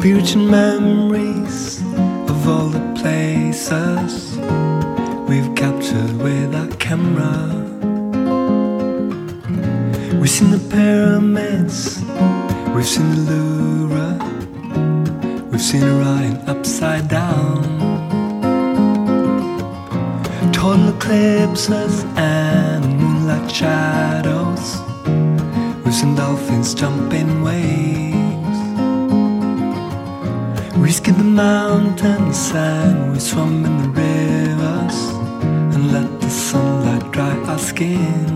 Beautiful memories of all the places we've captured with our camera. We've seen the pyramids, we've seen the Louvre, we've seen Orion upside down. Total eclipses and moonlight shadows. We've seen dolphins jumping waves. We skipped the mountains and we swam in the rivers and let the sunlight dry our skin.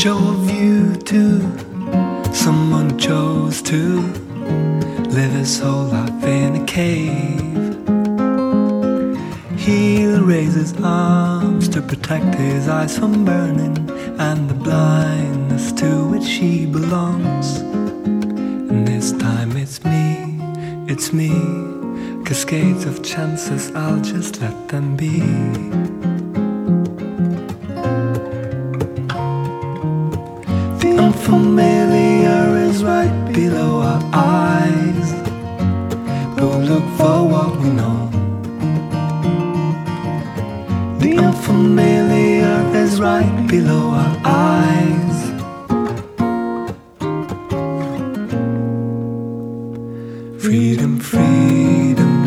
Show a view to someone chose to live his whole life in a cave. He'll raise his arms to protect his eyes from burning and the blindness to which he belongs. And this time it's me, it's me. Cascades of chances, I'll just let them be. Familiar is right below our eyes. We'll look for what we know. The unfamiliar is right below our eyes. Freedom, freedom.